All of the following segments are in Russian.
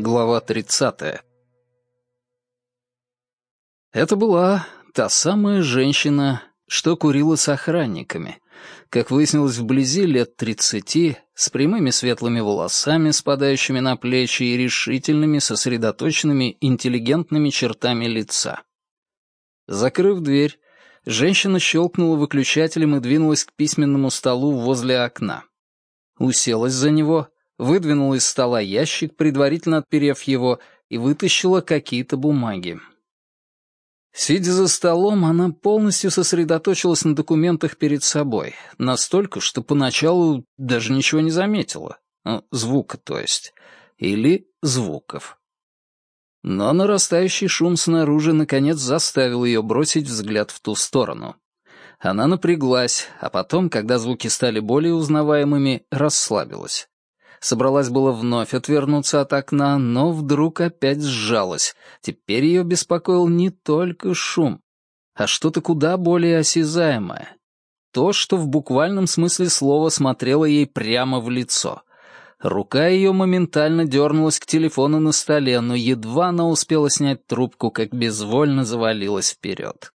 Глава 30. Это была та самая женщина, что курила с охранниками. Как выяснилось вблизи, лет тридцати, с прямыми светлыми волосами, спадающими на плечи и решительными, сосредоточенными, интеллигентными чертами лица. Закрыв дверь, женщина щелкнула выключателем и двинулась к письменному столу возле окна. Уселась за него, выдвинула из стола ящик, предварительно отперев его, и вытащила какие-то бумаги. Сидя за столом, она полностью сосредоточилась на документах перед собой, настолько, что поначалу даже ничего не заметила. Ну, звука, то есть. Или звуков. Но нарастающий шум снаружи наконец заставил ее бросить взгляд в ту сторону. Она напряглась, а потом, когда звуки стали более узнаваемыми, расслабилась. Собралась было вновь отвернуться от окна, но вдруг опять сжалась. Теперь ее беспокоил не только шум, а что-то куда более осязаемое. То, что в буквальном смысле слова смотрело ей прямо в лицо. Рука ее моментально дернулась к телефону на столе, но едва она успела снять трубку, как безвольно завалилась вперед.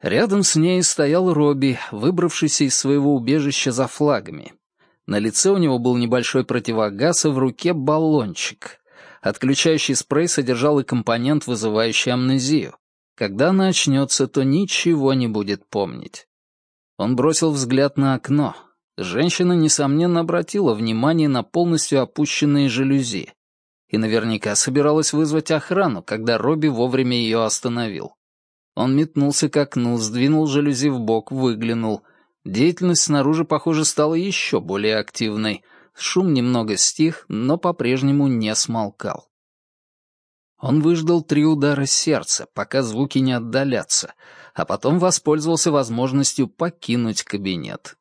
Рядом с ней стоял Робби, выбравшийся из своего убежища за флагами. На лице у него был небольшой противогаз, и в руке баллончик. Отключающий спрей содержал и компонент, вызывающий амнезию. Когда она очнется, то ничего не будет помнить. Он бросил взгляд на окно. Женщина, несомненно, обратила внимание на полностью опущенные жалюзи. И наверняка собиралась вызвать охрану, когда Робби вовремя ее остановил. Он метнулся к окну, сдвинул жалюзи в бок, выглянул — Деятельность снаружи, похоже, стала еще более активной. Шум немного стих, но по-прежнему не смолкал. Он выждал три удара сердца, пока звуки не отдалятся, а потом воспользовался возможностью покинуть кабинет.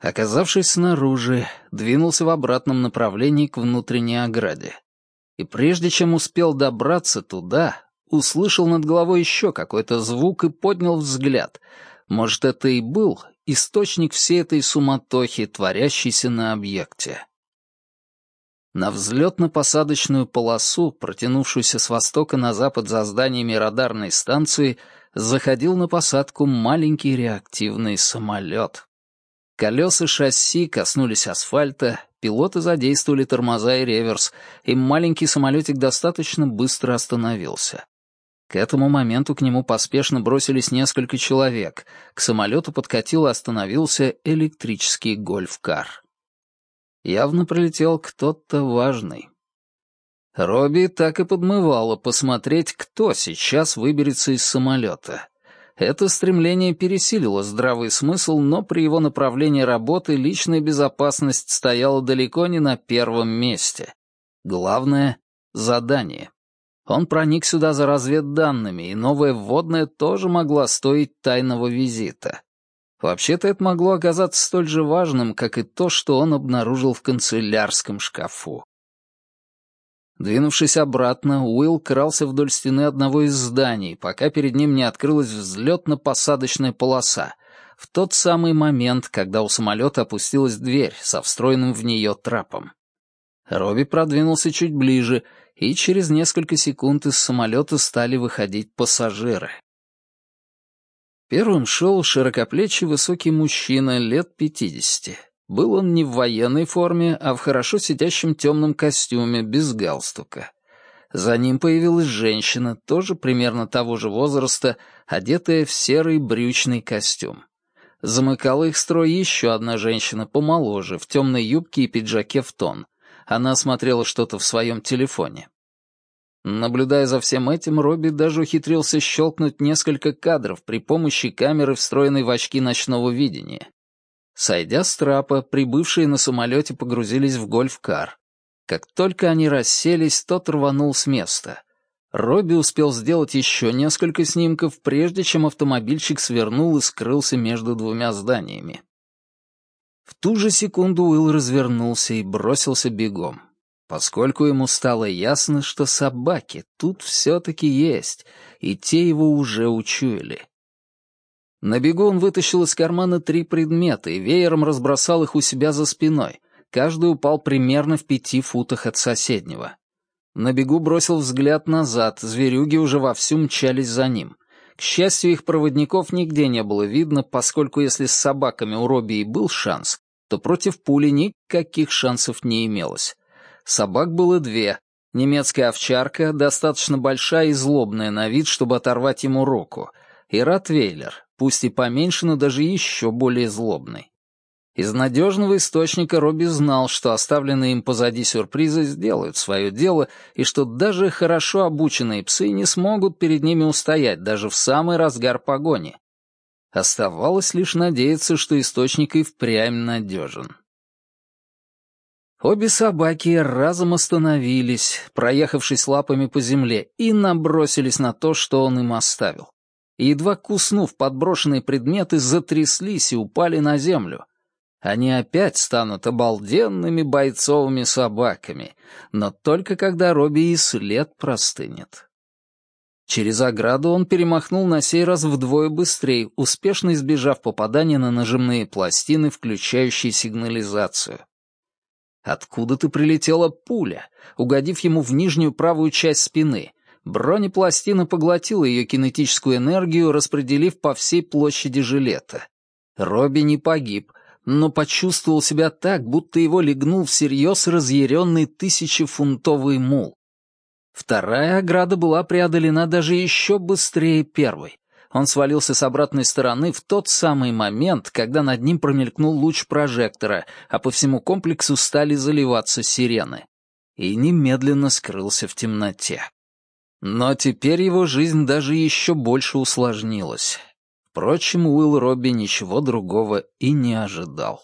Оказавшись снаружи, двинулся в обратном направлении к внутренней ограде. И прежде чем успел добраться туда, услышал над головой еще какой-то звук и поднял взгляд — может, это и был источник всей этой суматохи, творящейся на объекте. На взлетно-посадочную полосу, протянувшуюся с востока на запад за зданиями радарной станции, заходил на посадку маленький реактивный самолет. Колеса шасси коснулись асфальта, пилоты задействовали тормоза и реверс, и маленький самолетик достаточно быстро остановился. К этому моменту к нему поспешно бросились несколько человек. К самолету подкатил и остановился электрический гольф-кар. Явно прилетел кто-то важный. Робби так и подмывало посмотреть, кто сейчас выберется из самолета. Это стремление пересилило здравый смысл, но при его направлении работы личная безопасность стояла далеко не на первом месте. Главное — задание. Он проник сюда за разведданными, и новая вводная тоже могла стоить тайного визита. Вообще-то это могло оказаться столь же важным, как и то, что он обнаружил в канцелярском шкафу. Двинувшись обратно, Уилл крался вдоль стены одного из зданий, пока перед ним не открылась взлетно-посадочная полоса, в тот самый момент, когда у самолета опустилась дверь со встроенным в нее трапом. Робби продвинулся чуть ближе и через несколько секунд из самолета стали выходить пассажиры. Первым шел широкоплечий высокий мужчина лет пятидесяти. Был он не в военной форме, а в хорошо сидящем темном костюме, без галстука. За ним появилась женщина, тоже примерно того же возраста, одетая в серый брючный костюм. Замыкала их строй еще одна женщина, помоложе, в темной юбке и пиджаке в тон. Она смотрела что-то в своем телефоне. Наблюдая за всем этим, Робби даже ухитрился щелкнуть несколько кадров при помощи камеры, встроенной в очки ночного видения. Сойдя с трапа, прибывшие на самолете погрузились в гольф-кар. Как только они расселись, тот рванул с места. Робби успел сделать еще несколько снимков, прежде чем автомобильчик свернул и скрылся между двумя зданиями. В ту же секунду Уилл развернулся и бросился бегом поскольку ему стало ясно, что собаки тут все-таки есть, и те его уже учуяли. На бегу он вытащил из кармана три предмета и веером разбросал их у себя за спиной. каждый упал примерно в пяти футах от соседнего. На бегу бросил взгляд назад, зверюги уже вовсю мчались за ним. К счастью, их проводников нигде не было видно, поскольку если с собаками у Робби и был шанс, то против пули никаких шансов не имелось. Собак было две. Немецкая овчарка, достаточно большая и злобная на вид, чтобы оторвать ему руку, и Ротвейлер, пусть и поменьше, но даже еще более злобный. Из надежного источника Робби знал, что оставленные им позади сюрпризы сделают свое дело, и что даже хорошо обученные псы не смогут перед ними устоять даже в самый разгар погони. Оставалось лишь надеяться, что источник и впрямь надежен. Обе собаки разом остановились, проехавшись лапами по земле, и набросились на то, что он им оставил. И едва куснув подброшенные предметы, затряслись и упали на землю — они опять станут обалденными бойцовыми собаками, но только когда Робби и след простынет. Через ограду он перемахнул на сей раз вдвое быстрее, успешно избежав попадания на нажимные пластины, включающие сигнализацию. Откуда-то прилетела пуля, угодив ему в нижнюю правую часть спины. Бронепластина поглотила ее кинетическую энергию, распределив по всей площади жилета. Робби не погиб — но почувствовал себя так, будто его легнул всерьез разъяренный тысячефунтовый мул. Вторая ограда была преодолена даже еще быстрее первой. Он свалился с обратной стороны в тот самый момент, когда над ним промелькнул луч прожектора, а по всему комплексу стали заливаться сирены. И немедленно скрылся в темноте. Но теперь его жизнь даже еще больше усложнилась. Впрочем, Уилл Робби ничего другого и не ожидал.